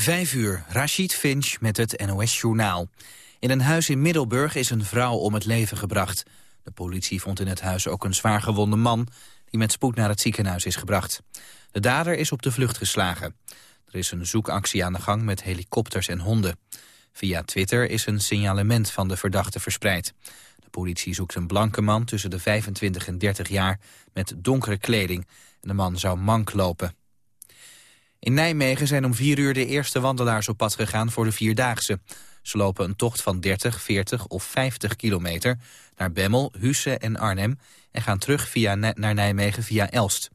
Vijf uur, Rashid Finch met het NOS-journaal. In een huis in Middelburg is een vrouw om het leven gebracht. De politie vond in het huis ook een zwaar gewonde man... die met spoed naar het ziekenhuis is gebracht. De dader is op de vlucht geslagen. Er is een zoekactie aan de gang met helikopters en honden. Via Twitter is een signalement van de verdachte verspreid. De politie zoekt een blanke man tussen de 25 en 30 jaar... met donkere kleding. De man zou mank lopen. In Nijmegen zijn om vier uur de eerste wandelaars op pad gegaan voor de Vierdaagse. Ze lopen een tocht van 30, 40 of 50 kilometer naar Bemmel, Husse en Arnhem... en gaan terug via, naar Nijmegen via Elst.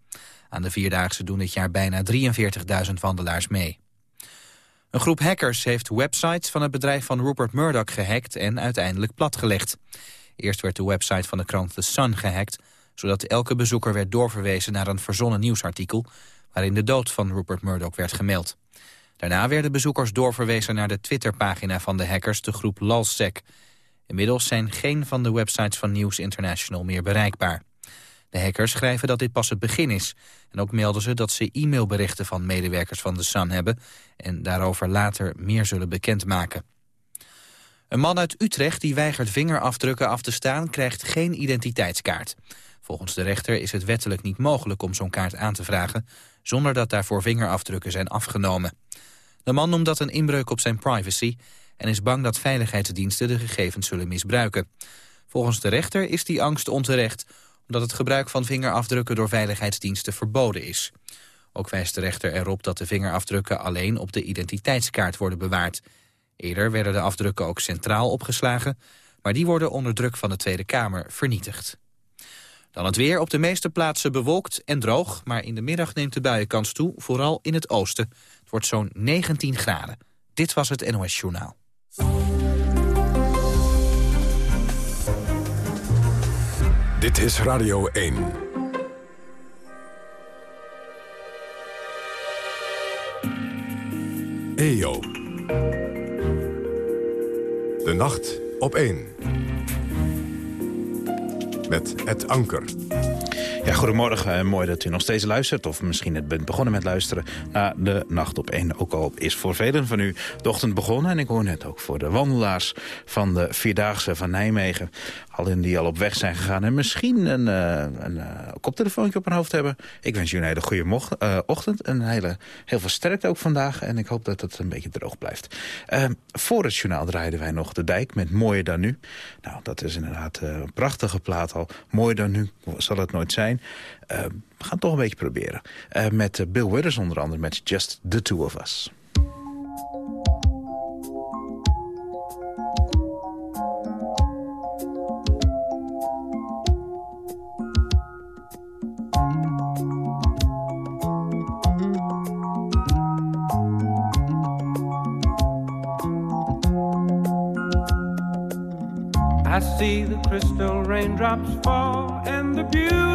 Aan de Vierdaagse doen dit jaar bijna 43.000 wandelaars mee. Een groep hackers heeft websites van het bedrijf van Rupert Murdoch gehackt en uiteindelijk platgelegd. Eerst werd de website van de krant The Sun gehackt, zodat elke bezoeker werd doorverwezen naar een verzonnen nieuwsartikel waarin de dood van Rupert Murdoch werd gemeld. Daarna werden bezoekers doorverwezen naar de Twitterpagina van de hackers, de groep LALSEC. Inmiddels zijn geen van de websites van News International meer bereikbaar. De hackers schrijven dat dit pas het begin is. En ook melden ze dat ze e-mailberichten van medewerkers van de Sun hebben... en daarover later meer zullen bekendmaken. Een man uit Utrecht die weigert vingerafdrukken af te staan... krijgt geen identiteitskaart. Volgens de rechter is het wettelijk niet mogelijk om zo'n kaart aan te vragen zonder dat daarvoor vingerafdrukken zijn afgenomen. De man noemt dat een inbreuk op zijn privacy en is bang dat veiligheidsdiensten de gegevens zullen misbruiken. Volgens de rechter is die angst onterecht, omdat het gebruik van vingerafdrukken door veiligheidsdiensten verboden is. Ook wijst de rechter erop dat de vingerafdrukken alleen op de identiteitskaart worden bewaard. Eerder werden de afdrukken ook centraal opgeslagen, maar die worden onder druk van de Tweede Kamer vernietigd. Dan het weer op de meeste plaatsen bewolkt en droog... maar in de middag neemt de buienkans toe, vooral in het oosten. Het wordt zo'n 19 graden. Dit was het NOS Journaal. Dit is Radio 1. EO. De nacht op 1 met het anker. Ja, goedemorgen. Eh, mooi dat u nog steeds luistert. Of misschien net bent begonnen met luisteren naar de Nacht op 1. Ook al is voor velen van u de ochtend begonnen. En ik hoor net ook voor de wandelaars van de Vierdaagse van Nijmegen. Allen die al op weg zijn gegaan en misschien een, uh, een uh, koptelefoontje op hun hoofd hebben. Ik wens jullie een hele goede uh, ochtend. Een hele, heel veel sterkte ook vandaag. En ik hoop dat het een beetje droog blijft. Ehm, voor het journaal draaiden wij nog de dijk met Mooier dan nu. Nou, dat is inderdaad een prachtige plaat al. Mooier dan nu zal het nooit zijn. Ehm, we gaan het toch een beetje proberen. met Bill Withers onder andere met Just the Two of Us. I see the crystal raindrops fall, and the beauty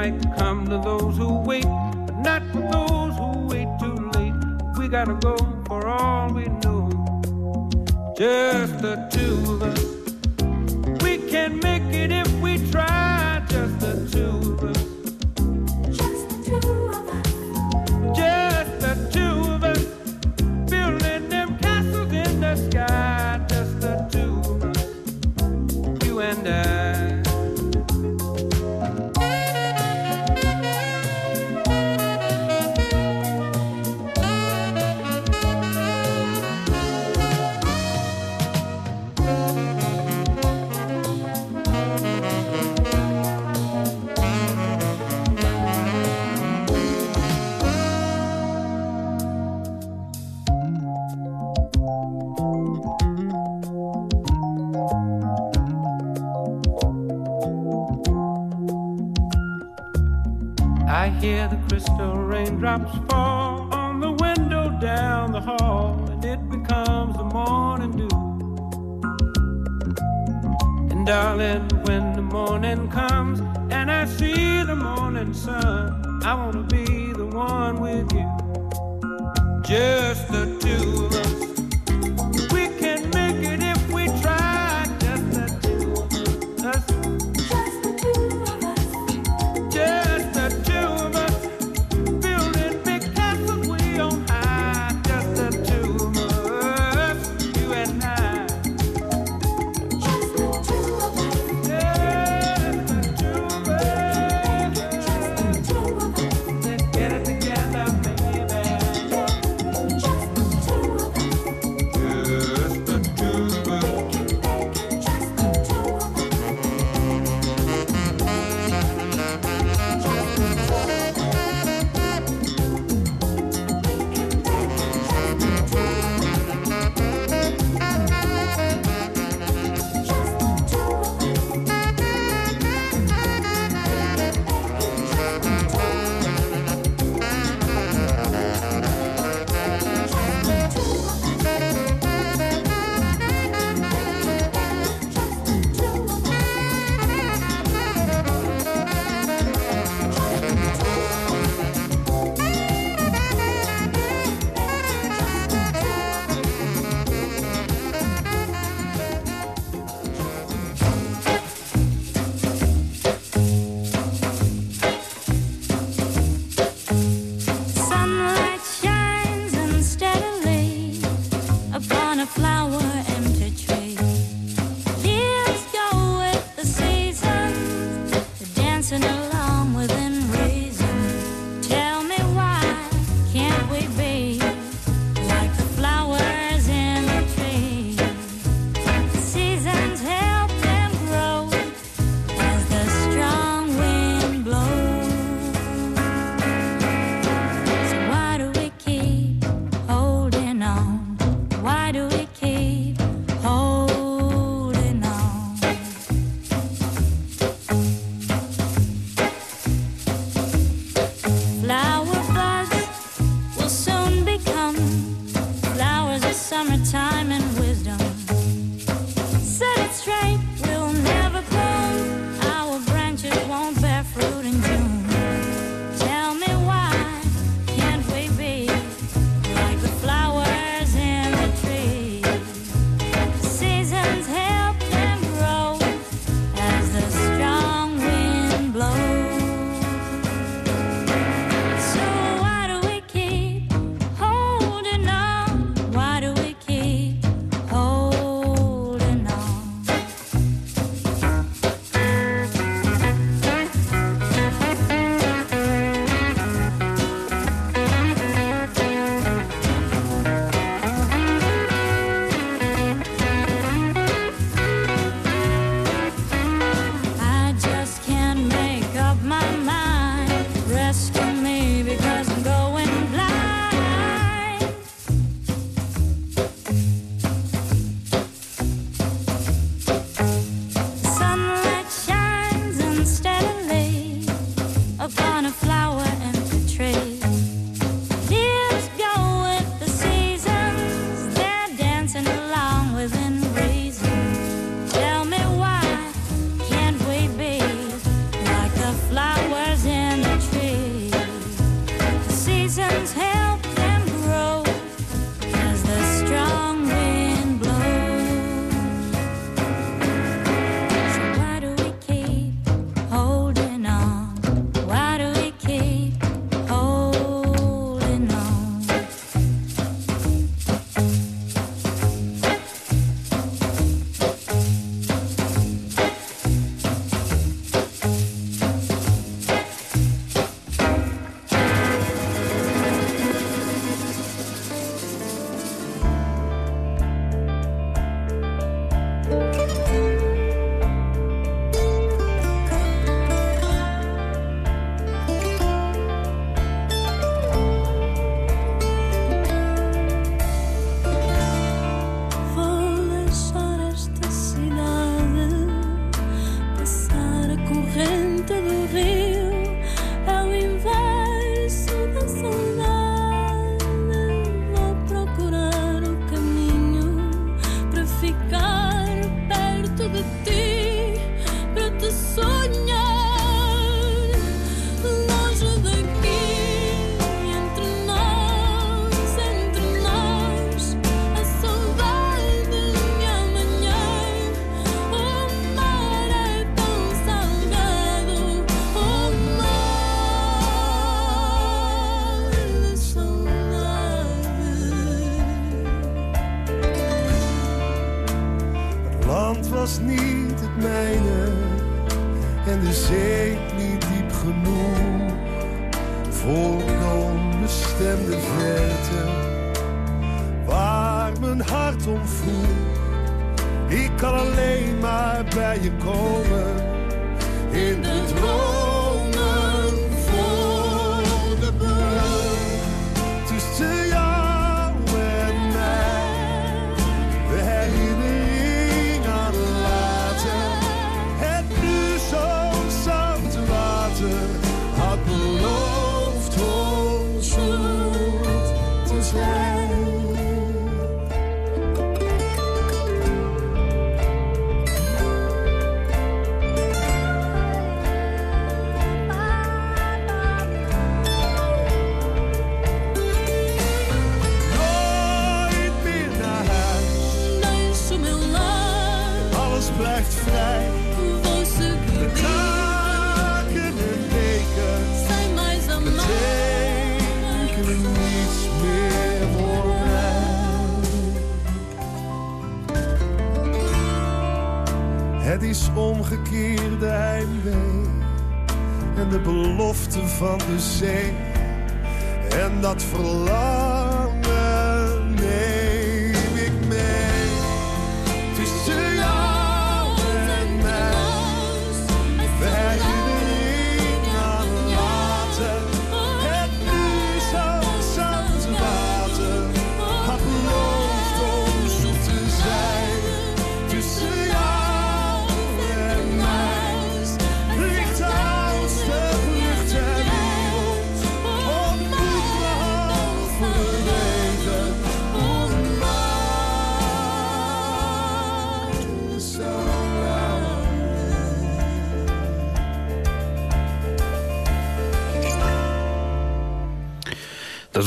Might come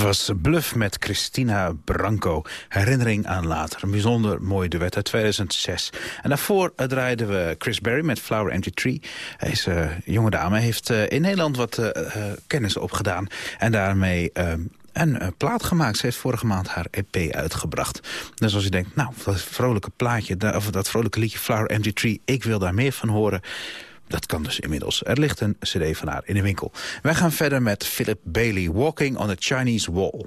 was Bluff met Christina Branco. Herinnering aan later. Een bijzonder mooi duet uit 2006. En daarvoor eh, draaiden we Chris Berry met Flower Empty Tree. Is een jonge dame. heeft eh, in Nederland wat eh, eh, kennis opgedaan. En daarmee... eh, een eh, plaat gemaakt. Ze heeft vorige maand haar EP uitgebracht. Dus als je denkt, nou, dat vrolijke plaatje... of dat vrolijke liedje Flower Empty Tree... ik wil daar meer van horen... Dat kan dus inmiddels. Er ligt een cd van haar in de winkel. Wij gaan verder met Philip Bailey, Walking on a Chinese Wall.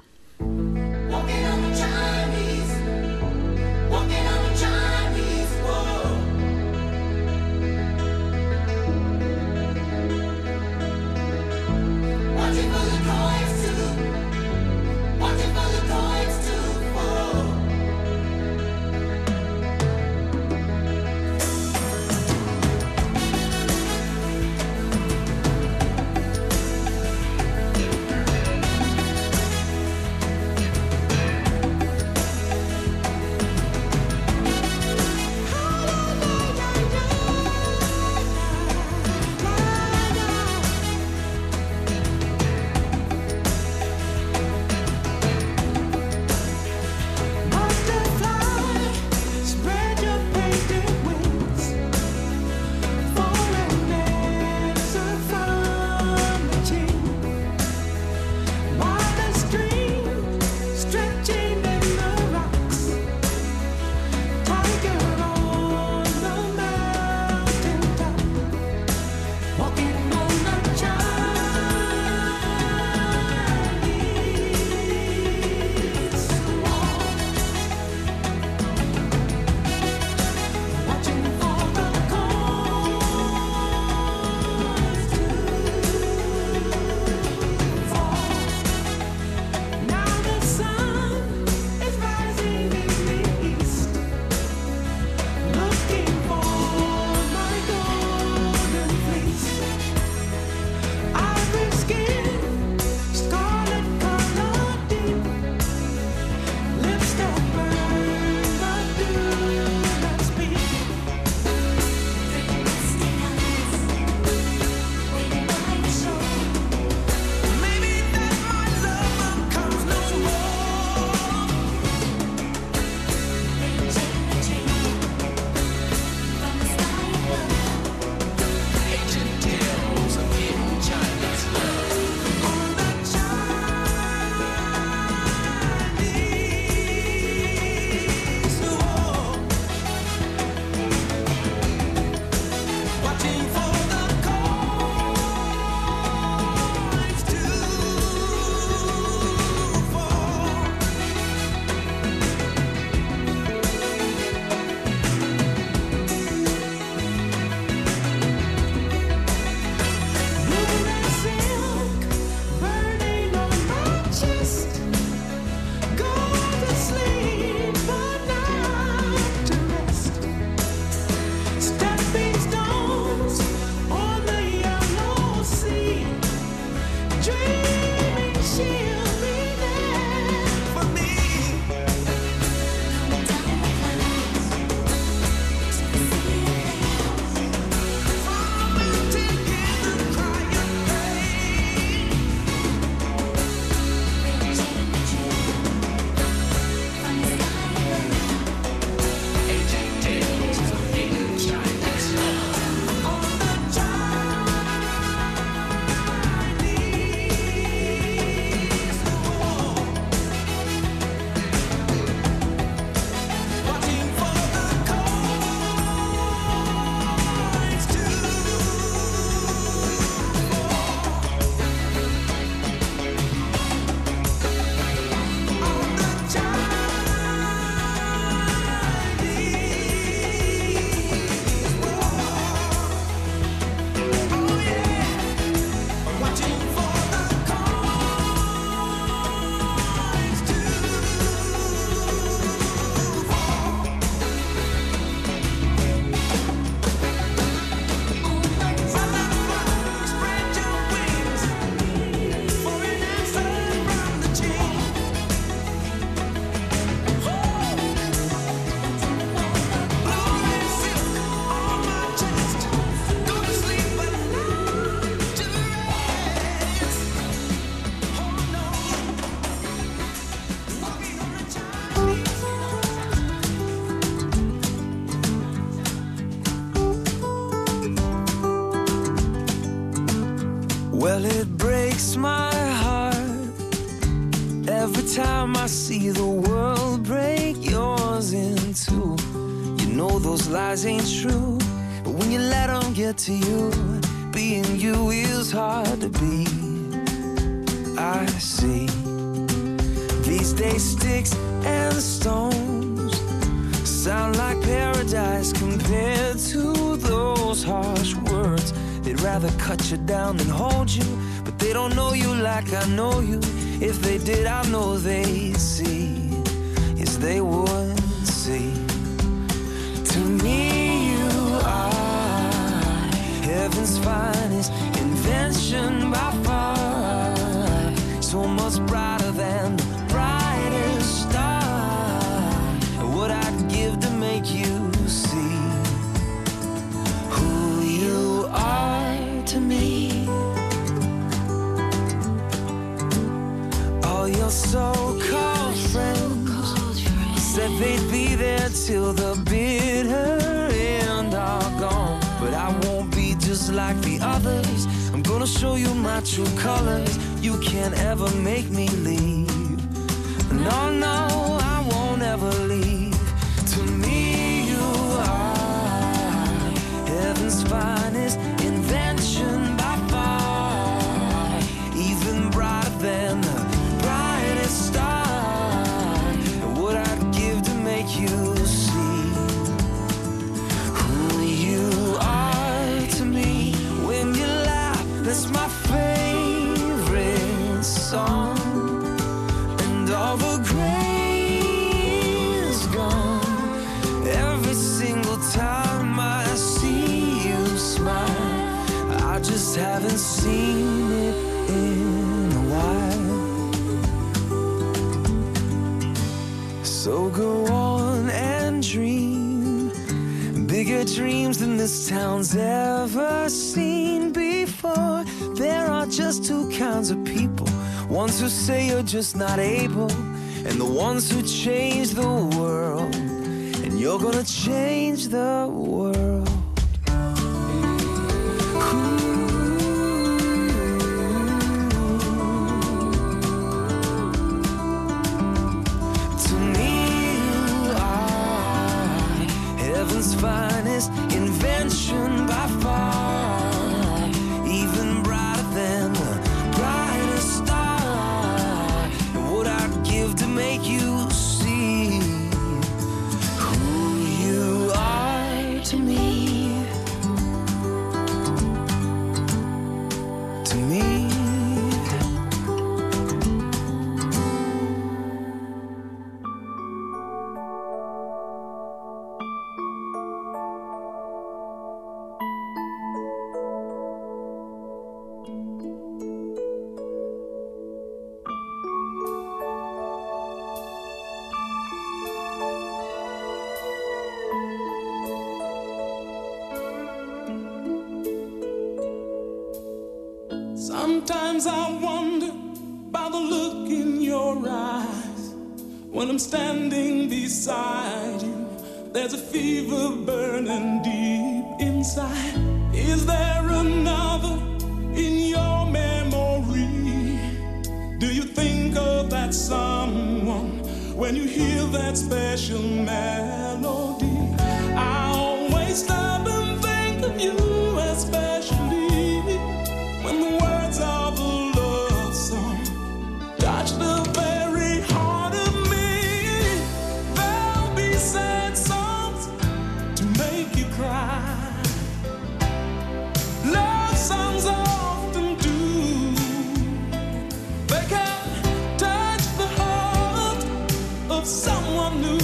they see is they will true colors. You can't ever make me leave. haven't seen it in a while. So go on and dream bigger dreams than this town's ever seen before. There are just two kinds of people ones who say you're just not able, and the ones who change the world. And you're gonna change the world. someone new.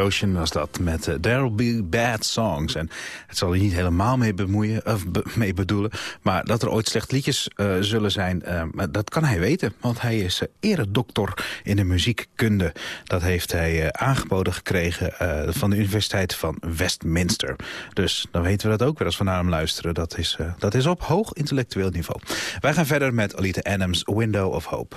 Ocean was dat met uh, There'll Be Bad Songs. En het zal je niet helemaal mee bemoeien, of mee bedoelen... maar dat er ooit slecht liedjes eh, zullen zijn, eh, dat kan hij weten. Want hij is eredokter in de muziekkunde. Dat heeft hij aangeboden gekregen van de Universiteit van Westminster. Dus dan weten we dat ook weer als we naar hem luisteren. Dat is, dat is op hoog intellectueel niveau. Wij gaan verder met Alita Adams' Window of Hope.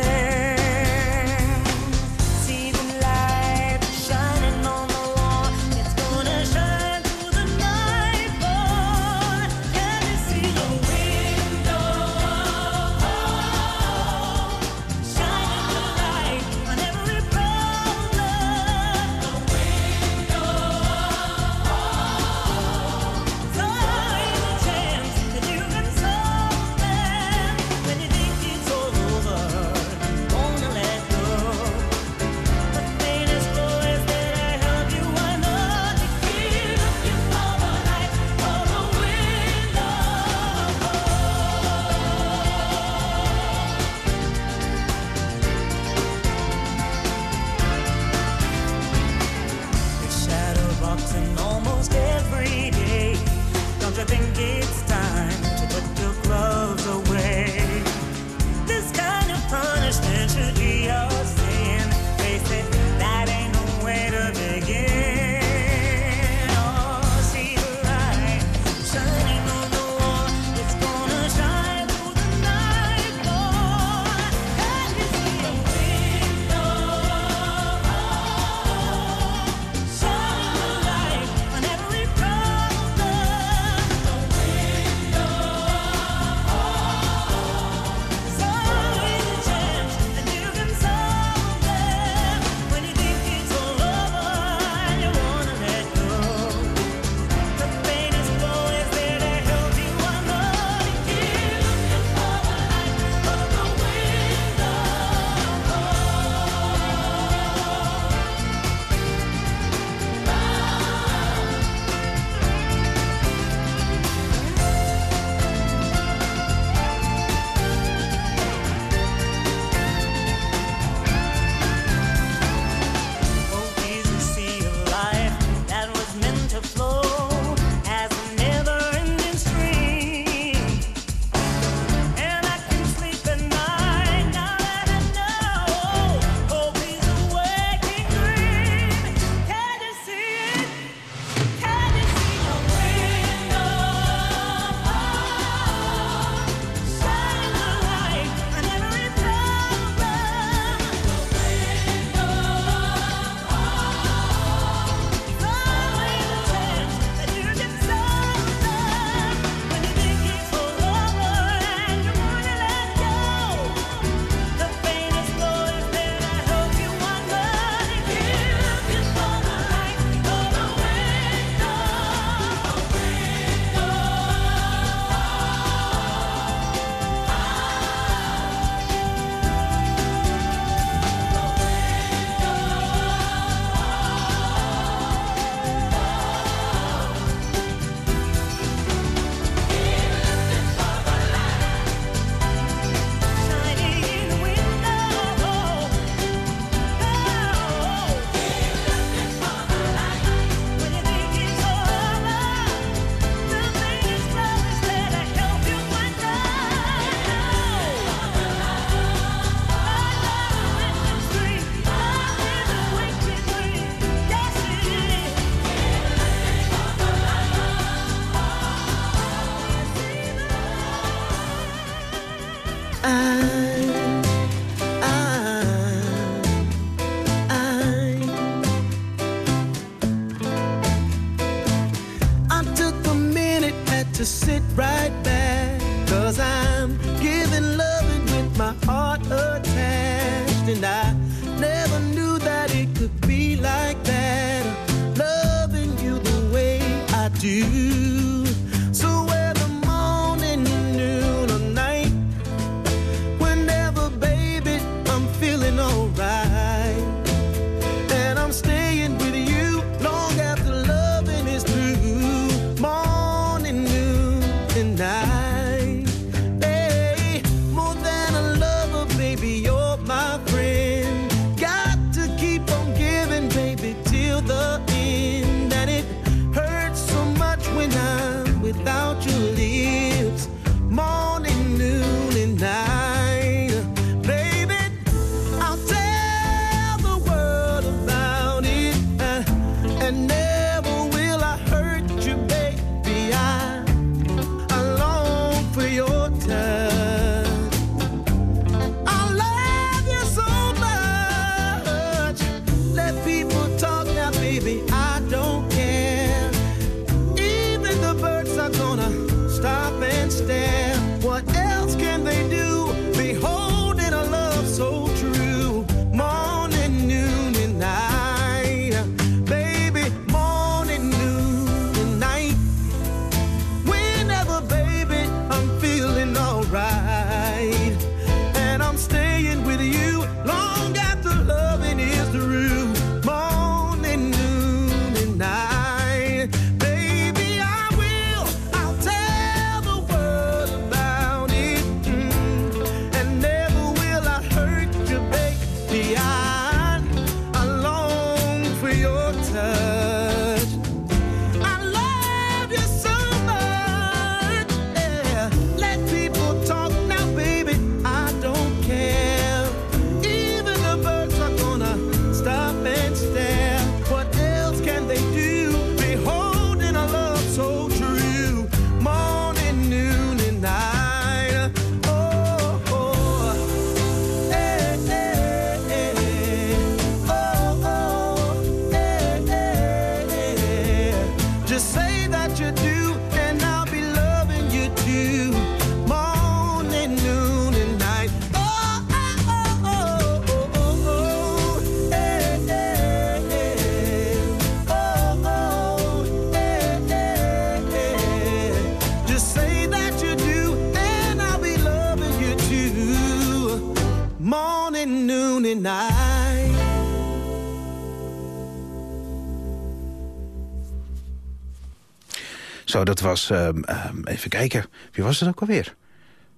Zo, dat was... ehm, ehm, even kijken. Wie was het ook alweer?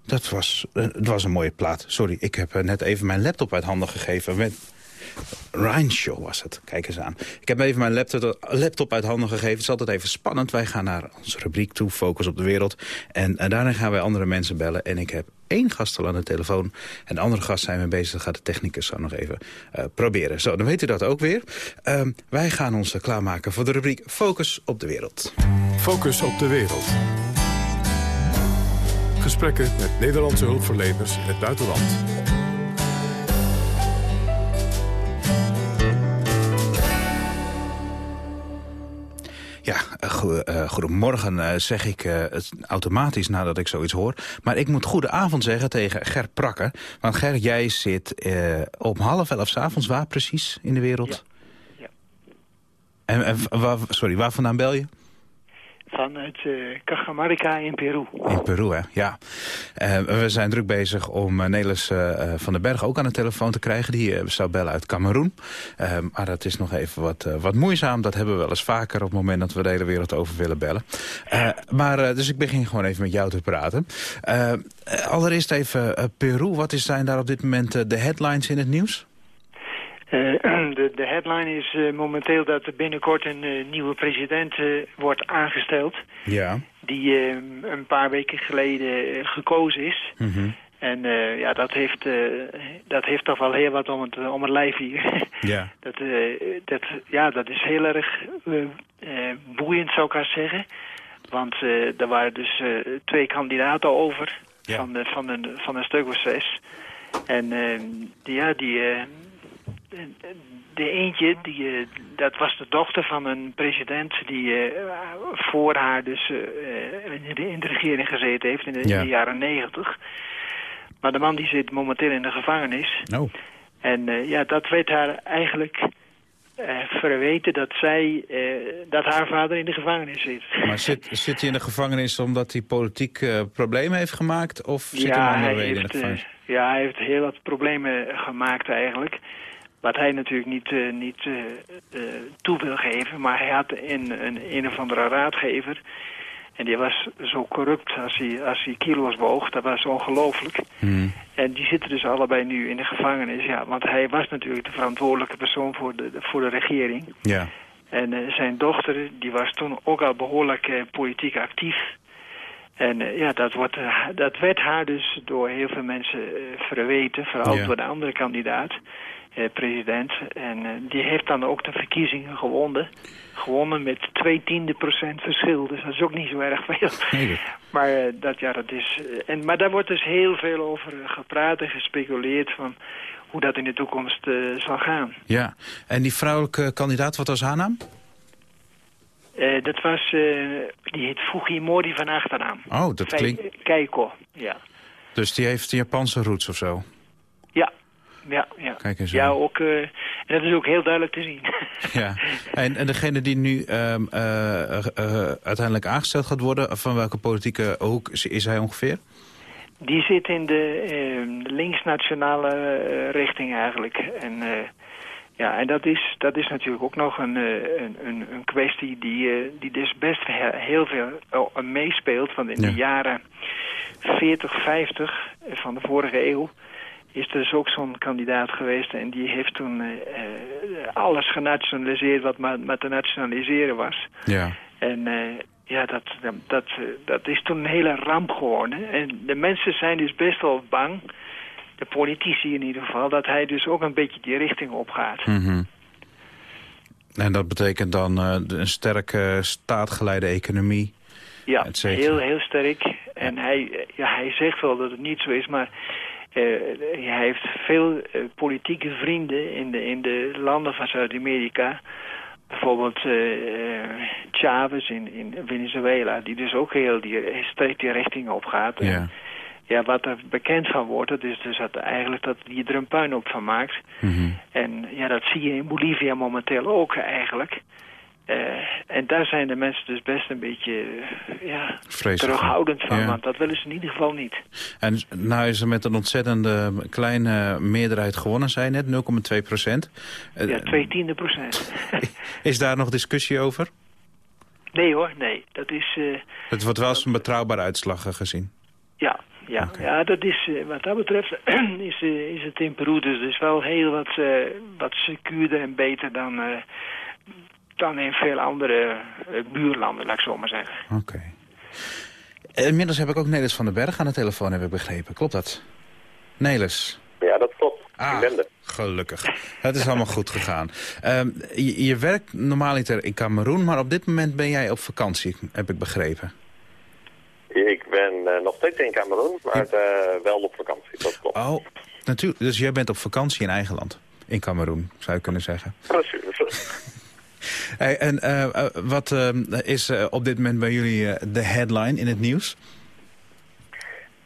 Dat was, eh, het was een mooie plaat. Sorry, ik heb eh, net even mijn laptop uit handen gegeven. Met Ryan Show was het. Kijk eens aan. Ik heb even mijn laptop, laptop uit handen gegeven. Het is altijd even spannend. Wij gaan naar onze rubriek toe, Focus op de Wereld. En, eh, daarna gaan wij andere mensen bellen. En ik heb één gast al aan de telefoon. En de andere gast zijn we bezig. Dat gaat de technicus zo nog even eh, proberen. Zo, dan weet u dat ook weer. Ehm, wij gaan ons klaarmaken voor de rubriek Focus op de Wereld. Focus op de wereld. Gesprekken met Nederlandse hulpverleners in het buitenland. Ja, eh, eh, goedemorgen eh, zeg ik het automatisch nadat ik zoiets hoor. Maar ik moet goedenavond zeggen tegen Ger Prakker. Want Ger, jij zit om half elf 's avonds waar precies in de wereld? Ja. En, en waar, sorry, waar vandaan bel je? Vanuit uh, Cajamarca in Peru. In Peru, hè? Ja. Eh, we zijn druk bezig om uh, Nelis van den Berg ook aan de telefoon te krijgen. Die zou bellen uit Cameroen. Maar dat is nog even wat, wat moeizaam. Dat hebben we wel eens vaker op het moment dat we de hele wereld over willen bellen. Maar, dus ik begin gewoon even met jou te praten. Allereerst even Peru. Wat is, zijn daar op dit moment de headlines in het nieuws? Uh, de, de, headline is uh, momenteel dat er binnenkort een uh, nieuwe president wordt aangesteld. Ja. Die een paar weken geleden gekozen is. Mm -hmm. En ja, dat heeft, dat heeft toch wel heel wat om het, om het lijf hier. Ja. dat, dat, ja, dat is heel erg boeiend, zou ik haar zeggen. Want er waren dus twee kandidaten over. Ja. Van, de, van, een, van een stuk of zes. En ja, die de eentje, die, eh, dat was de dochter van een president die eh, voor haar dus eh, in, de, in de regering gezeten heeft in de, in Ja. de jaren negentig. Maar de man die zit momenteel in de gevangenis. Oh. En ja, dat werd haar eigenlijk verweten dat zij, dat haar vader in de gevangenis zit. Maar zit, zit hij in de gevangenis omdat hij politiek problemen heeft gemaakt? Of zit hij om andere reden in de gevangenis? ja, hij heeft heel wat problemen gemaakt eigenlijk. Wat hij natuurlijk niet, eh, niet eh, eh, toe wil geven. Maar hij had een, een, een of andere raadgever. En die was zo corrupt als hij, als hij kilo's woog. Dat was ongelooflijk. Hmm. En die zitten dus allebei nu in de gevangenis. Ja, want hij was natuurlijk de verantwoordelijke persoon voor de, voor de regering. Ja. En zijn dochter, die was toen ook al behoorlijk eh, politiek actief. En ja, dat, wordt, dat werd haar dus door heel veel mensen verweten. Vooral door de andere kandidaat, president. En eh, die heeft dan ook de verkiezingen gewonnen. Gewonnen met twee tiende procent verschil. Dus dat is ook niet zo erg veel. Nee, Maar eh, dat, ja, dat is... eh, en, maar daar wordt dus heel veel over eh, gepraat en gespeculeerd van hoe dat in de toekomst eh, zal gaan. ja. En die vrouwelijke kandidaat, wat was haar naam? Eh, dat was, eh, die heet Fujimori van achternaam. Oh, dat klinkt... Keiko, ja. Dus die heeft Japanse roots of zo? Ja, ja, ja. Kijk eens Ja, aan. ook, eh, en dat is ook heel duidelijk te zien. Ja. En, en degene die nu ehm, eh, eh, eh, uiteindelijk aangesteld gaat worden... van welke politieke hoek is, hij ongeveer? Die zit in de eh, linksnationale eh, richting eigenlijk. En, eh, ja, en dat is, dat is natuurlijk ook nog een, eh, een, een, een kwestie die, eh, die dus best he- heel veel meespeelt. Want in Ja. de jaren 40, 50 van de vorige eeuw is er dus ook zo'n kandidaat geweest. En die heeft toen eh, eh, alles genationaliseerd wat maar, maar te nationaliseren was. Ja. En eh, ja, dat, dat, dat is toen een hele ramp geworden. En de mensen zijn dus best wel bang, de politici in ieder geval, dat hij dus ook een beetje die richting opgaat. Mhm. En dat betekent dan een sterke staatgeleide economie. Ja, heel, heel sterk. En hij, ja, hij zegt wel dat het niet zo is, maar hij heeft veel eh, politieke vrienden in de, in de landen van Zuid-Amerika. Bijvoorbeeld eh, eh, Chavez in, in Venezuela, die dus ook heel die, die richting op gaat. Ja. ja, wat er bekend van wordt, dat is dus dat eigenlijk dat hij er een puinhoop van maakt. Mhm. En ja, dat zie je in Bolivia momenteel ook eigenlijk. Eh, en daar zijn de mensen dus best een beetje eh, ja, Vreselijk. terughoudend van, Ja. want dat willen ze in ieder geval niet. En nou is er met een ontzettende kleine meerderheid gewonnen, zei je net, 0,2 procent. Eh, Ja, twee tiende procent. Is daar nog discussie over? nee hoor, nee. Dat is, Het wordt wel als een betrouwbare uitslag gezien. ja, ja, ja, dat is, wat dat betreft is, is het in Peru dus, dus wel heel wat, wat secuurder en beter dan, dan in veel andere eh, buurlanden, laat ik zo maar zeggen. Oké. Inmiddels heb ik ook Nelis van den Berg aan de telefoon, heb ik begrepen. Klopt dat? Nelis. Ja, dat klopt. Ah, gelukkig. Het is allemaal goed gegaan. Ehm, je, je werkt normaliter in Cameroen, maar op dit moment ben jij op vakantie, heb ik begrepen. Ik ben eh, nog steeds in Cameroen, maar eh, wel op vakantie. Dat klopt. Oh, natuurlijk. Dus jij bent op vakantie in eigen land. In Cameroen, zou je kunnen zeggen. Precies. Hey, en eh, eh, wat eh, is op dit moment bij jullie de headline in het nieuws?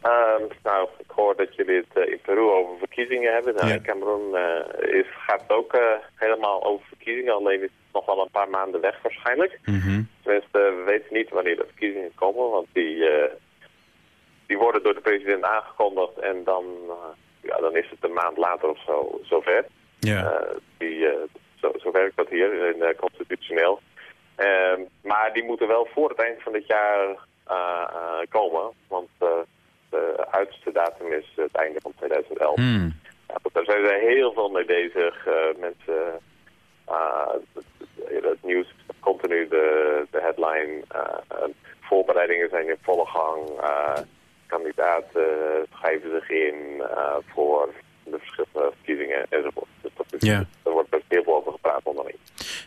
Ehm, nou, ik hoor dat jullie het in Peru over verkiezingen hebben. Nou, Ja. in Cameroen is, gaat het ook helemaal over verkiezingen. Alleen is het nog wel een paar maanden weg waarschijnlijk. Mhm. Tenminste, we weten niet wanneer de verkiezingen komen. Want die, die worden door de president aangekondigd. En dan, ja, dan is het een maand later of zo zover. Ja. Die, zo, zo werkt dat hier in, eh, constitutioneel. Ehm, maar die moeten wel voor het eind van dit jaar eh, eh, komen. Want de uiterste datum is het einde van 2011. Hmm. Ja, daar zijn ze heel veel mee bezig. Mensen, het, nieuws continu de, de headline. voorbereidingen zijn in volle gang. kandidaten schrijven zich in voor de verschillende verkiezingen enzovoort. Dus dat is, Ja. er wordt best heel veel over gepraat onderling.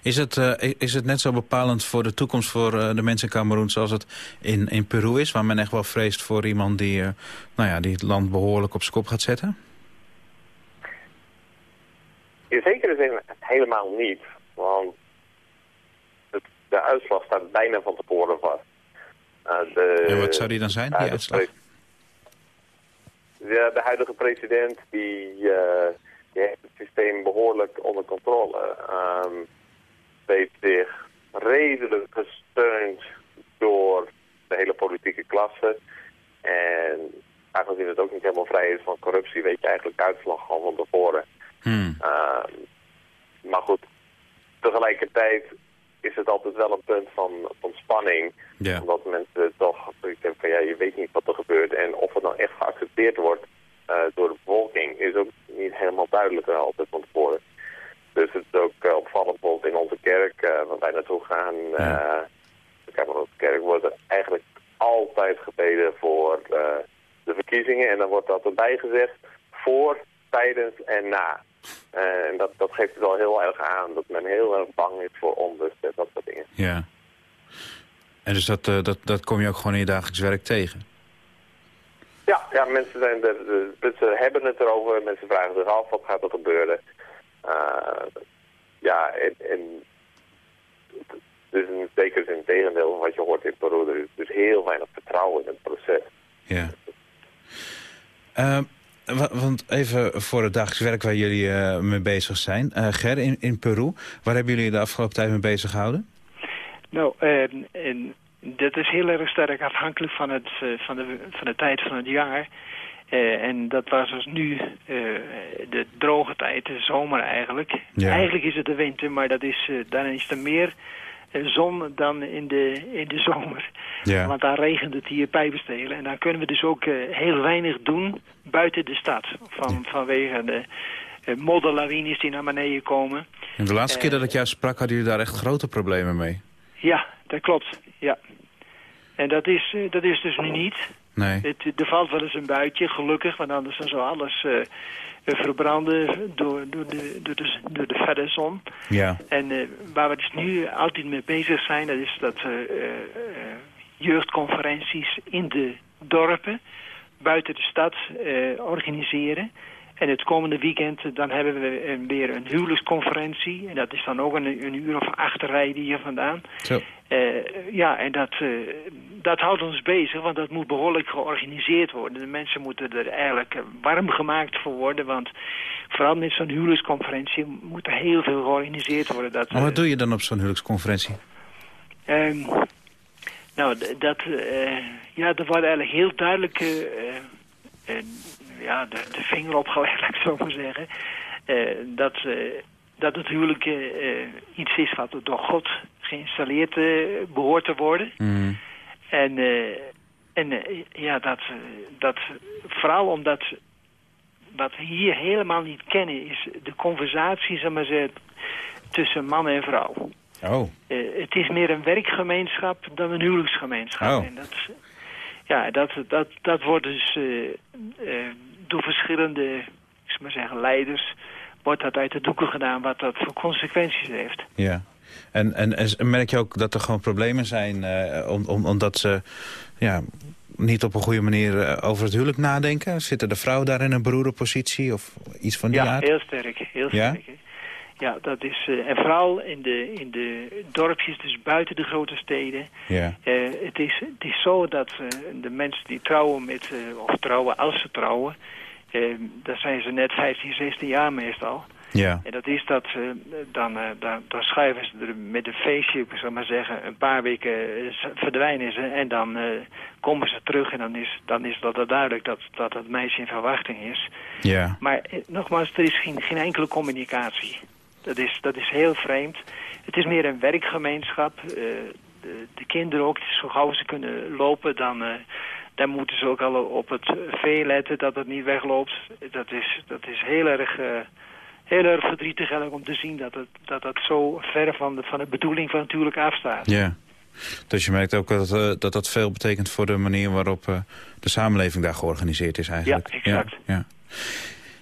Is het, eh, is het net zo bepalend voor de toekomst voor eh, de mensen in Cameroen zoals het in, in Peru is? Waar men echt wel vreest voor iemand die, eh, nou ja, die het land behoorlijk op zijn kop gaat zetten? in zekere zin helemaal niet. Want het, de uitslag staat bijna van tevoren vast. Uh, de, en wat zou die dan zijn, die uitslag? De, de huidige president die, eh, die heeft het systeem behoorlijk onder controle. Ehm weet zich redelijk gesteund door de hele politieke klasse. En aangezien het ook niet helemaal vrij is van corruptie, weet je eigenlijk de uitslag al van tevoren. Hmm. Ehm, maar goed, tegelijkertijd is het altijd wel een punt van, van spanning. Ja. Omdat mensen toch zoiets hebben van ja, je weet niet wat er gebeurt. En of het nou echt geaccepteerd wordt eh, door de bevolking is ook niet helemaal duidelijk altijd van tevoren. Dus het is ook eh, opvallend bijvoorbeeld in onze kerk, eh, waar wij naartoe gaan. eh de kerk wordt er eigenlijk altijd gebeden voor de verkiezingen. En dan wordt dat erbij gezegd voor, tijdens en na. En dat, dat geeft het wel heel erg aan dat men heel erg bang is voor onrust en dat soort dingen. Ja. En dus dat, dat, dat kom je ook gewoon in je dagelijks werk tegen? Ja, mensen, zijn er, de- mensen hebben het erover, mensen vragen zich af wat gaat er gebeuren. Eh, ja, en, en dus in zekere zin tegendeel van wat je hoort in Peru. Er is dus heel weinig vertrouwen in het proces. Ja. Eh, wa- want even voor het dagelijks werk waar jullie eh, mee bezig zijn. Eh, Ger, in, in Peru, waar hebben jullie de afgelopen tijd mee bezig gehouden? Nou, en, en dat is heel erg sterk afhankelijk van, het, eh, van, de, van de tijd van het jaar. Eh, en dat was dus nu eh, de droge tijd, de zomer eigenlijk. Ja. Eigenlijk is het de winter, maar dat is, dan is er meer zon dan in de, in de zomer. Ja. Want dan regent het hier pijpenstelen. En dan kunnen we dus ook heel weinig doen buiten de stad. Van, Vanwege de modderlawines die naar beneden komen. En de laatste keer dat ik jou sprak, hadden jullie daar echt grote problemen mee. Ja, dat klopt. Ja. En dat is, eh, dat is dus nu niet. Nee. Het, er valt wel eens een buitje, gelukkig, want anders dan zou alles eh, eh, verbranden door, door, de, door, de, door de verre zon. Ja. En waar we dus nu altijd mee bezig zijn, dat is dat eh, jeugdconferenties in de dorpen, buiten de stad, organiseren. En het komende weekend eh, dan hebben we eh, weer een huwelijksconferentie. En dat is dan ook een, een uur of acht rijden hier vandaan. Zo. Eh, ja, en dat, dat houdt ons bezig, want dat moet behoorlijk georganiseerd worden. De mensen moeten er eigenlijk warm gemaakt voor worden, want vooral met zo'n huwelijksconferentie moet er heel veel georganiseerd worden. Dat, Maar wat doe je dan op zo'n huwelijksconferentie? Ehm, nou, dat, ja, er wordt eigenlijk heel duidelijk ja, de, de vinger opgelegd, laat ik zo maar zeggen. Eh, dat, eh, dat het huwelijk eh, iets is wat door God geïnstalleerd eh, behoort te worden. Hmm. En, en ja, dat, dat vooral omdat wat we hier helemaal niet kennen is de conversatie, zeg maar tussen man en vrouw. Oh. Het is meer een werkgemeenschap dan een huwelijksgemeenschap. Oh. En dat, ja, dat, dat, dat wordt dus door verschillende ik maar zeggen, leiders... wordt dat uit de doeken gedaan wat dat voor consequenties heeft. Ja. En, en, en merk je ook dat er gewoon problemen zijn... eh, om, om, omdat ze ja, niet op een goede manier eh, over het huwelijk nadenken? Zitten de vrouwen daar in een beroerderpositie of iets van die ja, aard? heel sterk. Heel Ja? sterk. hè. Ja, dat is... eh, en vooral in de, in de dorpjes, dus buiten de grote steden... Ja. Het, is, het is zo dat de mensen die trouwen met, of trouwen als ze trouwen, eh, dan zijn ze net 15, 16 jaar meestal. Ja. En dat is dat, eh, dan, eh, dan, dan schuiven ze er met een feestje, ik zal maar zeggen, een paar weken verdwijnen ze en dan komen ze terug en dan is, dan is dat duidelijk dat, dat het meisje in verwachting is. Ja. Maar nogmaals, er is geen, geen enkele communicatie. Dat is, dat is heel vreemd. Het is meer een werkgemeenschap. De, de kinderen ook, zo gauw ze kunnen lopen, dan, dan moeten ze ook al op het vee letten dat het niet wegloopt. Dat is, dat is heel erg... eh, Heel erg verdrietig eigenlijk om te zien dat het, dat, dat zo ver van de, van de bedoeling van natuurlijk afstaat. Ja. Dus je merkt ook dat, eh, dat dat veel betekent voor de manier waarop eh, de samenleving daar georganiseerd is eigenlijk. Ja, exact. Ja, ja.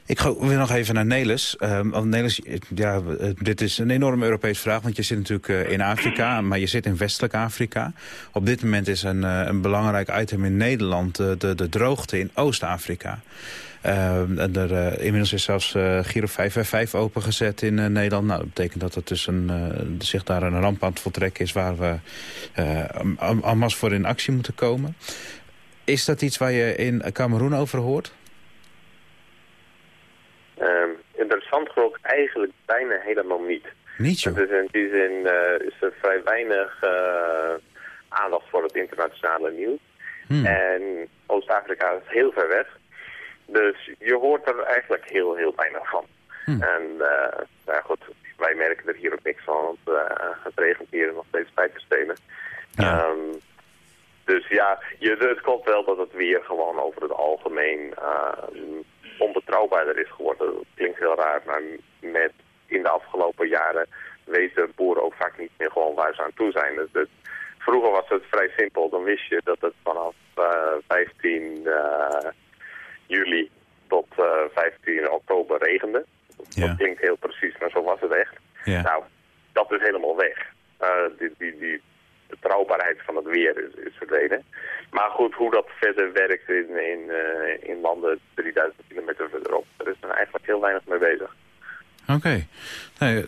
Ik ga weer nog even naar Nelis. Want Nelis, ja, dit is een enorme Europese vraag, want je zit natuurlijk eh, in Afrika, maar je zit in Westelijk Afrika. Op dit moment is een, eh, een belangrijk item in Nederland eh, de, de droogte in Oost-Afrika. Uh, er, uh, inmiddels is zelfs uh, Giro 555 opengezet in uh, Nederland. Nou, dat betekent dat er dus een, zich daar een ramp aan het voltrekken is... waar we uh, voor in actie moeten komen. Is dat iets waar je in Cameroen over hoort? Um, interessant genoeg eigenlijk bijna helemaal niet. Niet zo? Dus in die zin uh, is er vrij weinig uh, aandacht voor het internationale nieuws. Hmm. En Oost-Afrika is heel ver weg. Dus je hoort er eigenlijk heel, heel weinig van. Hmm. En uh, nou goed, wij merken er hier ook niks van, want het regent hier nog steeds bij te stelen. Ja. Um, dus ja, je, het klopt wel dat het weer gewoon over het algemeen onbetrouwbaarder is geworden. Dat klinkt heel raar, maar met in de afgelopen jaren weten boeren ook vaak niet meer gewoon waar ze aan toe zijn. Dus het, vroeger was het vrij simpel. Dan wist je dat het vanaf uh, 15 uh, juli tot uh, 15 oktober regende. Ja. Dat klinkt heel precies, maar zo was het echt. Ja. Nou, dat is helemaal weg. Die, die, die betrouwbaarheid van het weer is, is verdwenen. Maar goed, hoe dat verder werkt in, in, uh, in landen 3000 kilometer verderop, daar is men eigenlijk heel weinig mee bezig. Oké. Okay. Nee,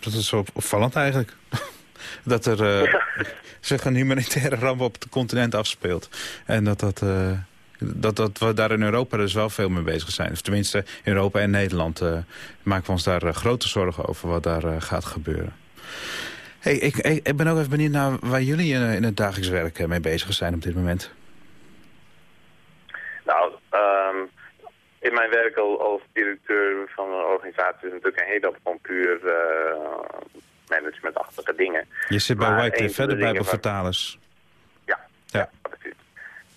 dat is wel opvallend eigenlijk. dat er uh, zich een humanitaire ramp op het continent afspeelt. En dat, dat, uh, dat, dat we daar in Europa dus wel veel mee bezig zijn. Of tenminste, in Europa en Nederland uh, maken we ons daar grote zorgen over wat daar gaat gebeuren. Hey, ik, ik, ben ook even benieuwd naar waar jullie in, in het dagelijks werk mee bezig zijn op dit moment. Nou, um, in mijn werk als directeur van een organisatie is natuurlijk een hele hoop van puur uh, managementachtige dingen. Je zit bij White verder Bijbelvertalers. Ja, ja. ja precies.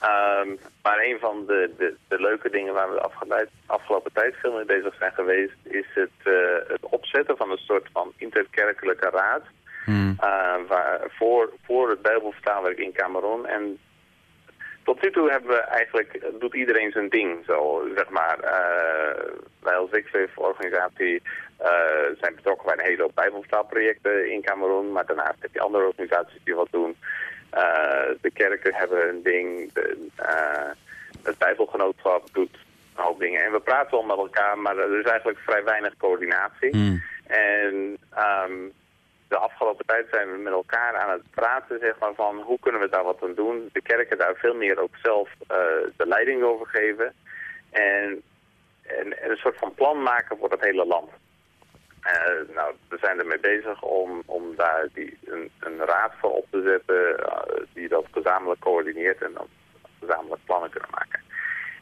Um, maar een van de, de, de, leuke dingen waar we de afgelopen tijd veel mee bezig zijn geweest... is het, uh, het opzetten van een soort van interkerkelijke raad... Hmm. Waar, voor, voor het Bijbelvertaalwerk in Cameroen. En tot nu toe hebben we eigenlijk, doet iedereen zijn ding, zo zeg maar. Uh, wij als WIXWIF-organisatie uh, zijn betrokken bij een hele hoop bijbelvertaalprojecten in Cameroen, maar daarnaast heb je andere organisaties die wat doen. Uh, de kerken hebben een ding, de, het bijbelgenootschap doet een hoop dingen. En we praten wel met elkaar, maar er is eigenlijk vrij weinig coördinatie. Mm. En um, de afgelopen tijd zijn we met elkaar aan het praten zeg maar, van hoe kunnen we daar wat aan doen. De kerken daar veel meer ook zelf uh, de leiding over geven. En, en, en, een soort van plan maken voor het hele land. Uh, nou, we zijn ermee bezig om, om daar die, een, een raad voor op te zetten uh, die dat gezamenlijk coördineert en dan gezamenlijk plannen kunnen maken.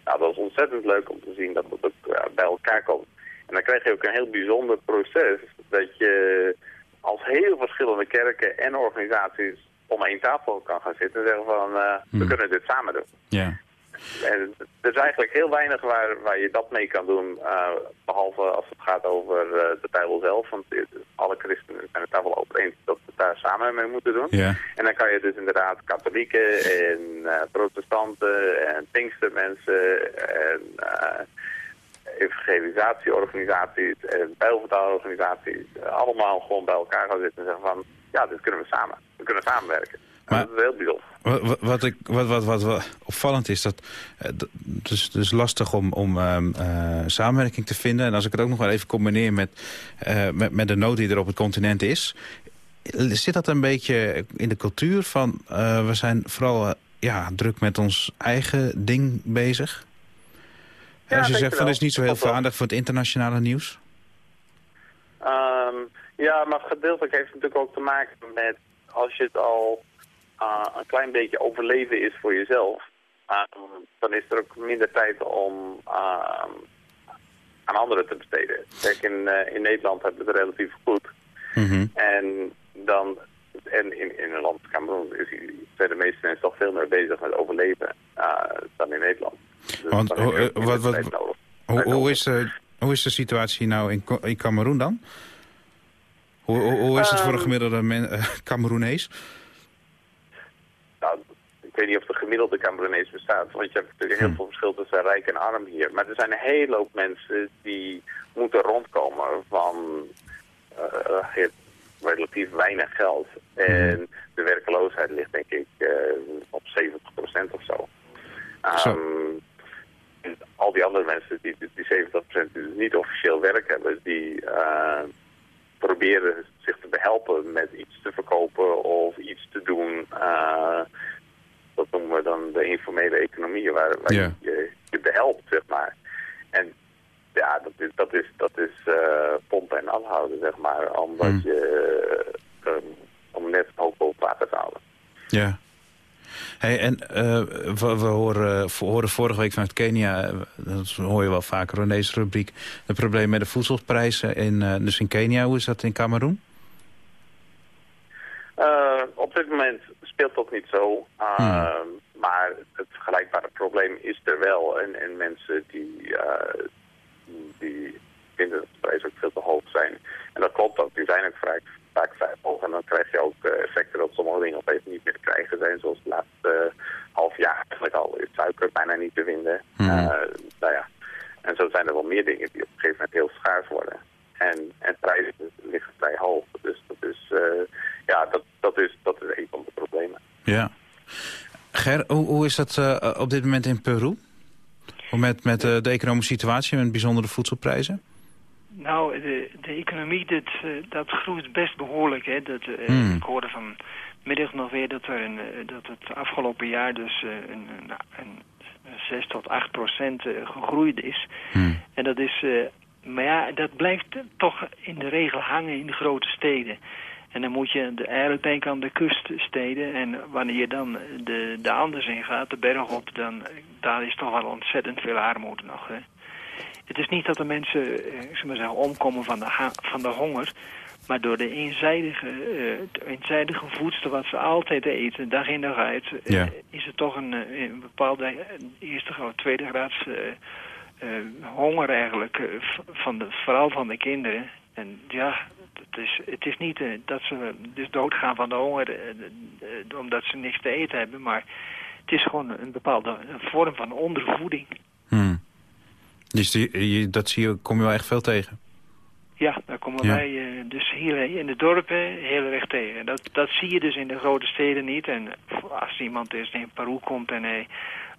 Nou, dat is ontzettend leuk om te zien dat dat ook bij elkaar komt. En dan krijg je ook een heel bijzonder proces dat je als heel verschillende kerken en organisaties om één tafel kan gaan zitten en zeggen van uh, we hmm. kunnen dit samen doen. Ja. En er is eigenlijk heel weinig waar, waar je dat mee kan doen, uh, behalve als het gaat over uh, de Bijbel zelf. Want alle christenen zijn het daar wel over eens dat we het daar samen mee moeten doen. Ja. En dan kan je dus inderdaad katholieken en protestanten en pinkstermensen en evangelisatieorganisaties en bijbelvertaalorganisaties uh, allemaal gewoon bij elkaar gaan zitten en zeggen van ja, dit kunnen we samen. We kunnen samenwerken. Maar, dat is heel bijzonder. Wat, wat, ik, wat, wat, wat, wat opvallend is, dat het is dus lastig om, om uh, samenwerking te vinden. En als ik het ook nog wel even combineer met, uh, met, met de nood die er op het continent is... zit dat een beetje in de cultuur van... Uh, we zijn vooral ja, druk met ons eigen ding bezig? Ja, Als je zegt van er is niet zo heel veel aandacht voor het internationale nieuws? Um, ja, maar gedeeltelijk heeft het natuurlijk ook te maken met als je het al uh, een klein beetje overleven is voor jezelf, um, dan is er ook minder tijd om uh, aan anderen te besteden. Kijk, in, uh, in Nederland hebben we het relatief goed. Mm -hmm. En dan en in, in een land als Cameroen zijn de meeste mensen toch veel meer bezig met overleven uh, dan in Nederland. Dus Want ho, wat, wat, hoe, hoe, is, uh, hoe is de situatie nou in, in Cameroen dan? Hoe, hoe is het voor een ehm. gemiddelde uh, Cameroenees? Nou, ik weet niet of de gemiddelde Cameroenees bestaat. Want je hebt natuurlijk heel hm. veel verschil tussen rijk en arm hier. Maar er zijn een hele hoop mensen die moeten rondkomen van uh, relatief weinig geld. En hm. de werkloosheid ligt denk ik uh, op 70% of zo. Um, al die andere mensen, die, die 70% die niet officieel werk hebben, die eh, proberen zich te behelpen met iets te verkopen of iets te doen. eh, dat noemen we dan de informele economie, waar, waar je je behelpt, zeg maar. En ja, dat is, dat is, dat is eh, pompen en afhouden, zeg maar, omdat Hmm. je, om net hoop boven water te houden. Ja. Hey, en eh, we, we horen, we horen vorige week vanuit Kenia, eh, dat hoor je wel vaker in deze rubriek, het probleem met de voedselprijzen in, eh, dus in Kenia. Hoe is dat in Cameroen? Op dit moment speelt dat niet zo. Uh, Maar het vergelijkbare probleem is er wel. En, en mensen die, die vinden dat de prijzen ook veel te hoog zijn. En dat klopt ook. Die zijn ook vrij, vaak vrij hoog. En dan krijg je ook eh, effecten dat sommige dingen opeens niet meer te krijgen zijn. Zoals het laatste half jaar eigenlijk al is suiker bijna niet te vinden. Mhm. Eh, nou ja. En zo zijn er wel meer dingen die op een gegeven moment heel schaars worden. En, en prijzen liggen vrij hoog. Dus dat is, eh, ja, dat, dat, is, dat is een van de problemen. Ja. Ger, hoe, hoe is dat eh, op dit moment in Peru? Hoe Met, met eh, de economische situatie, met bijzondere voedselprijzen? Nou, de, de economie, dat, eh, dat groeit best behoorlijk. Hè. Dat, Hmm. Ik hoorde vanmiddag nog weer dat, er een, eh, dat het afgelopen jaar dus een, een, een 6 tot 8 procent gegroeid is. Hmm. En dat is, maar ja, dat blijft toch in de regel hangen in de grote steden. En dan moet je de, eigenlijk denken aan de kuststeden. En wanneer je dan de, de anders in gaat, de berg op, dan daar is toch wel ontzettend veel armoede nog. Hè. Het is niet dat de mensen eh, zou maar zeggen, omkomen van de, van de honger. Maar door de eenzijdige, het eenzijdige voedsel wat ze altijd eten, dag in dag uit, eh, is het toch een, een bepaalde eerste of tweede graads honger eigenlijk, van de, vooral van de kinderen. En ja, het is, het is niet dat ze dus doodgaan van de honger omdat ze niks te eten hebben, maar het is gewoon een bepaalde vorm van ondervoeding. Hmm. Dus die, dat zie je, kom je wel echt veel tegen? Ja, daar komen Ja. wij eh, dus hier in de dorpen heel erg tegen. Dat, dat zie je dus in de grote steden niet. En als iemand dus in Peru komt en hij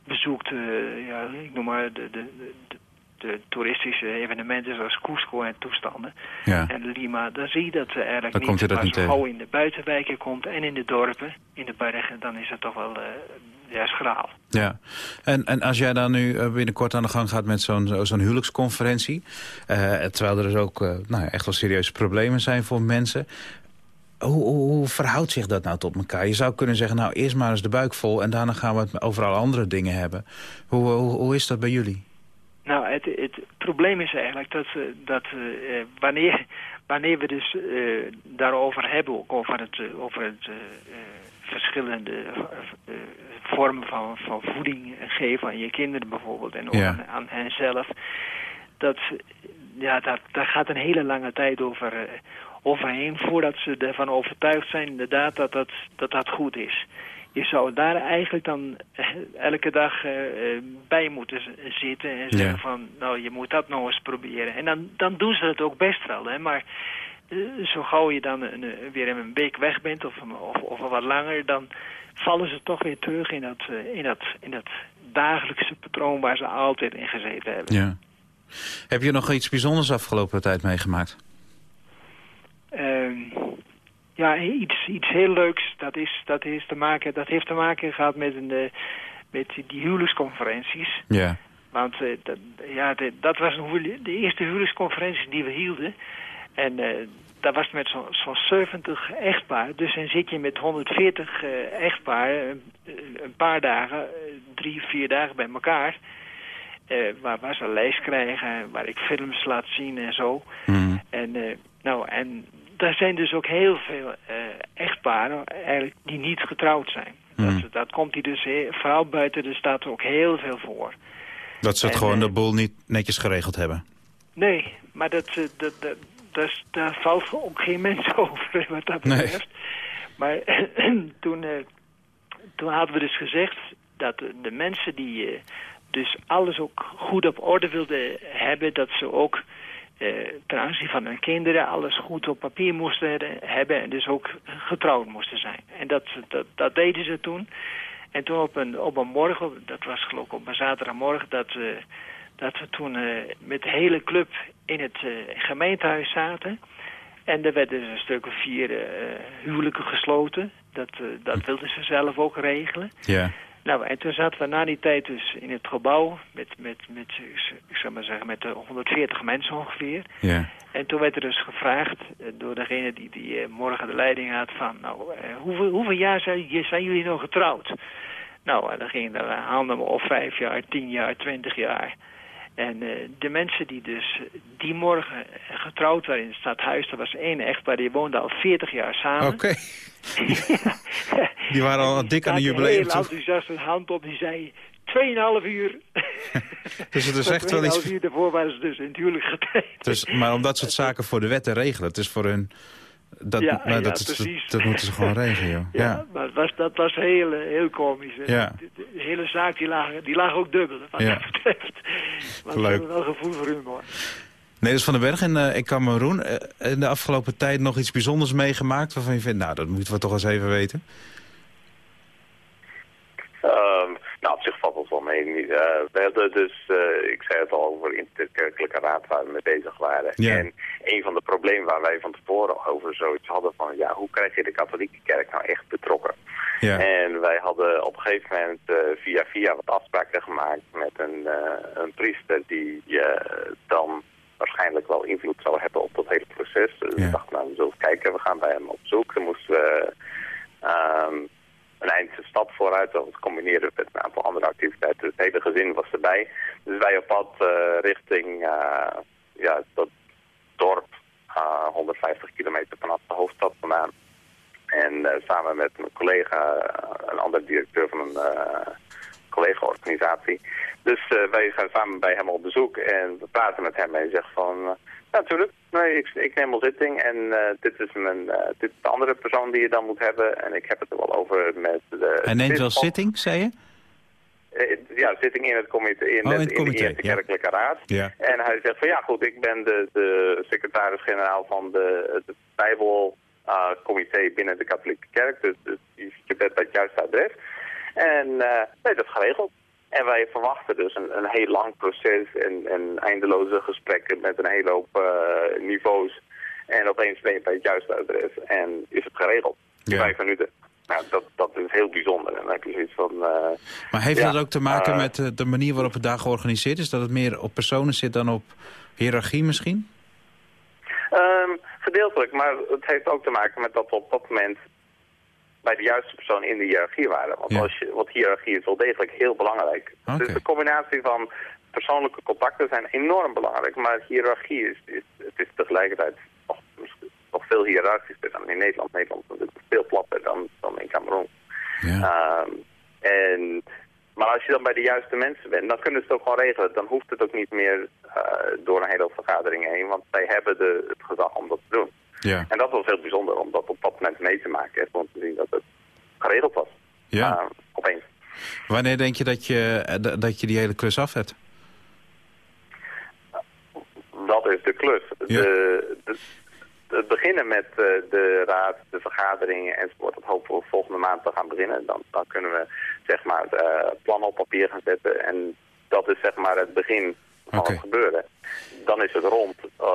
bezoekt, eh, ja, ik noem maar de, de, de, de toeristische evenementen zoals Cusco en toestanden. Ja. En Lima, dan zie je dat eh, eigenlijk Dan niet. komt hij dat maar niet zo in de buitenwijken komt en in de dorpen, in de bergen, dan is het toch wel eh, ja, schraal. Ja, en, en als jij dan nu eh, binnenkort aan de gang gaat met zo'n zo- zo'n huwelijksconferentie... eh, terwijl er dus ook eh, nou, ja, echt wel serieuze problemen zijn voor mensen... Hoe, hoe, hoe verhoudt zich dat nou tot elkaar? Je zou kunnen zeggen, nou eerst maar eens de buik vol... en daarna gaan we het over alle andere dingen hebben. Hoe, hoe, hoe is dat bij jullie? Nou, het, het probleem is eigenlijk dat, dat wanneer, wanneer we dus daarover hebben, ook over het, over het verschillende eh, vormen van, van voeding geven aan je kinderen bijvoorbeeld en ook Ja. aan, aan hen zelf, dat, ja, dat, daar gaat een hele lange tijd over, eh, overheen voordat ze ervan overtuigd zijn inderdaad dat dat, dat, dat goed is. Je zou daar eigenlijk dan eh, elke dag bij moeten zitten en zeggen Ja. van, nou, je moet dat nou eens proberen. En dan, dan doen ze het ook best wel, hè. Maar zo gauw je dan een, een- weer een week weg bent of, of, of wat langer, dan vallen ze toch weer terug in dat, eh, in dat, in dat dagelijkse patroon waar ze altijd in gezeten hebben. Ja. Heb je nog iets bijzonders afgelopen tijd meegemaakt? Ehm, ja, iets, iets heel leuks. Dat, is, dat, is te maken, dat heeft te maken gehad met, een, eh, met die huwelijksconferenties. Ja. Want eh, dat, ja, de- dat was een de eerste huwelijksconferentie die we hielden. En eh daar was het met zo'n zo 70 echtpaar. Dus dan zit je met 140 eh echtparen eh, een paar dagen, eh, drie, vier dagen bij elkaar. Waar, waar ze een lijst krijgen, waar ik films laat zien en zo. Hmm. En, nou, en daar zijn dus ook heel veel echtparen eigenlijk die niet getrouwd zijn. Hmm. Dat, dat komt hier dus, he- vooral buiten de stad ook heel veel voor. Dat ze het En, gewoon de boel niet netjes geregeld hebben. Nee, maar dat, dat, dat, daar valt ook geen mens over wat dat Nee. betreft. Maar toen, eh, toen hadden we dus gezegd dat de- mensen die eh, dus alles ook goed op orde wilden hebben, dat ze ook eh, ten aanzien van hun kinderen alles goed op papier moesten he- hebben en dus ook getrouwd moesten zijn. En dat, dat, dat deden ze toen. En toen op een, op een morgen, dat was geloof ik op een zaterdagmorgen, dat, eh, dat we toen eh, met de hele club in het eh, gemeentehuis zaten. En er werden dus een stuk of vier eh, huwelijken gesloten. Dat, dat wilden ze zelf ook regelen. Ja. Nou, en toen zaten we na die tijd dus in het gebouw met, met, met, ik zou maar zeggen, met eh, 140 mensen ongeveer. Ja. En toen werd er dus gevraagd door degene die, die morgen de leiding had van, nou, hoeveel, hoeveel jaar zijn, zijn jullie nog getrouwd? Nou, en dan gingen er handen of vijf jaar, tien jaar, twintig jaar. En eh, de mensen die dus die morgen getrouwd waren in het stadhuis, dat was één echtpaar, die woonde al 40 jaar samen. Oké. Die waren al dik aan de jubileum Heel toe. enthousiast een hand op, die zei 2,5 uur. Dus het is echt wel 2,5 iets... uur daarvoor waren ze dus in het huwelijk getraind. Dus, maar om dat soort zaken voor de wet te regelen, het is voor hun... Dat, Ja, nou, ja, dat, precies. dat moeten ze gewoon regelen, joh. Ja, Ja. maar was, dat was heel, eh, heel komisch. hè. Ja. De, de hele zaak die lag, die lag ook dubbel, wat Ja. dat betreft. Maar Leuk. hebben wel gevoel voor humor. Nederlands van den Berg in, eh, in Cameroen. eh, in de afgelopen tijd nog iets bijzonders meegemaakt... waarvan je vindt, nou, dat moeten we toch eens even weten. Nou, op zich valt het wel mee. Niet, eh, we hadden dus, eh, ik zei het al over interkerkelijke raad waar we mee bezig waren. Ja. En een van de problemen waar wij van tevoren over zoiets hadden van, ja, hoe krijg je de katholieke kerk nou echt betrokken? Ja. En wij hadden op een gegeven moment eh, via via wat afspraken gemaakt met een, een priester die dan waarschijnlijk wel invloed zou hebben op dat hele proces. Dus Ja. we dachten, nou, we zullen kijken, we gaan bij hem op zoek. Dan moesten we ehm, een eindse stap vooruit, dat combineren met een aantal andere activiteiten. Het hele gezin was erbij. Dus wij op pad eh, richting eh, ja, dat dorp, eh, 150 kilometer vanaf de hoofdstad vandaan. En eh, samen met mijn collega, eh, een andere directeur van een eh, collega-organisatie. Dus eh, wij gaan samen bij hem op bezoek en we praten met hem en hij zegt van... ja, natuurlijk. Nee, ik, ik neem al zitting en eh, dit, is mijn, eh, dit is de andere persoon die je dan moet hebben. En ik heb het er wel over met de... Hij neemt wel zitting, zei je? Eh, ja, zitting in het comité, in, Oh, in het, in de Eerste ja. Kerkelijke Raad. Ja. En hij zegt van ja goed, ik ben de, de secretaris-generaal van de, het Bijbelcomité binnen de katholieke kerk. Dus, dus je bent bij het juiste adres. En nee, dat is geregeld. En wij verwachten dus een, een heel lang proces en, en eindeloze gesprekken met een hele hoop eh, niveaus. En opeens ben je bij het juiste adres en is het geregeld. Ja. Vijf minuten. Nou, dat, dat is heel bijzonder. En dan heb je zoiets van... eh, Maar heeft Ja, dat ook te maken eh, met de manier waarop het daar georganiseerd is? Dat het meer op personen zit dan op hiërarchie misschien? Ehm, gedeeltelijk, maar het heeft ook te maken met dat we op dat moment bij de juiste persoon in de hiërarchie waren. Want, Ja. als je, want hiërarchie is wel degelijk heel belangrijk. Dus de combinatie van persoonlijke contacten zijn enorm belangrijk. Maar hiërarchie is, is, het is tegelijkertijd nog, nog veel hiërarchischer dan in Nederland. Nederland is natuurlijk veel platter dan, dan in Cameroen. Ja. Ehm, en, maar als je dan bij de juiste mensen bent, dan kunnen ze het ook gewoon regelen. Dan hoeft het ook niet meer eh, door een hele hoop vergaderingen heen, want zij hebben de, het gezag om dat te doen. Ja. En dat was heel bijzonder om dat op dat moment mee te maken. en Gewoon te zien dat het geregeld was. ja. Eh, opeens. Wanneer denk je dat je, eh, dat je die hele klus af hebt? Dat is de klus. Ja. De, de, het beginnen met eh, de raad, de vergaderingen enzovoort, dat hopen we volgende maand te gaan beginnen. Dan, dan kunnen we zeg maar eh, plannen op papier gaan zetten en dat is zeg maar het begin van het gebeuren. Dan is het rond eh,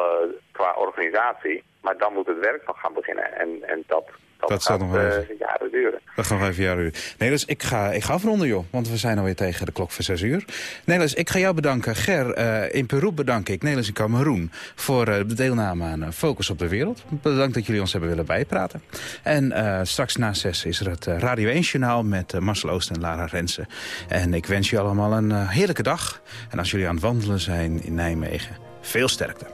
qua organisatie, maar dan moet het werk nog gaan beginnen en, en dat, dat, Dat zal gaat nog wel eh, even. jaren duren. Dat we even jaar uur. Nederlands, ik ga, ik ga afronden, joh. Want we zijn alweer tegen de klok van 6 uur. Nederlands, ik ga jou bedanken. Ger, eh, in Peru bedank ik Nederlands in Cameroen... voor eh, de deelname aan eh, Focus op de Wereld. Bedankt dat jullie ons hebben willen bijpraten. En eh, straks na 6 is er het eh, Radio 1-journaal... met eh, Marcel Oost en Lara Rensen. En ik wens jullie allemaal een eh, heerlijke dag. En als jullie aan het wandelen zijn in Nijmegen, veel sterkte.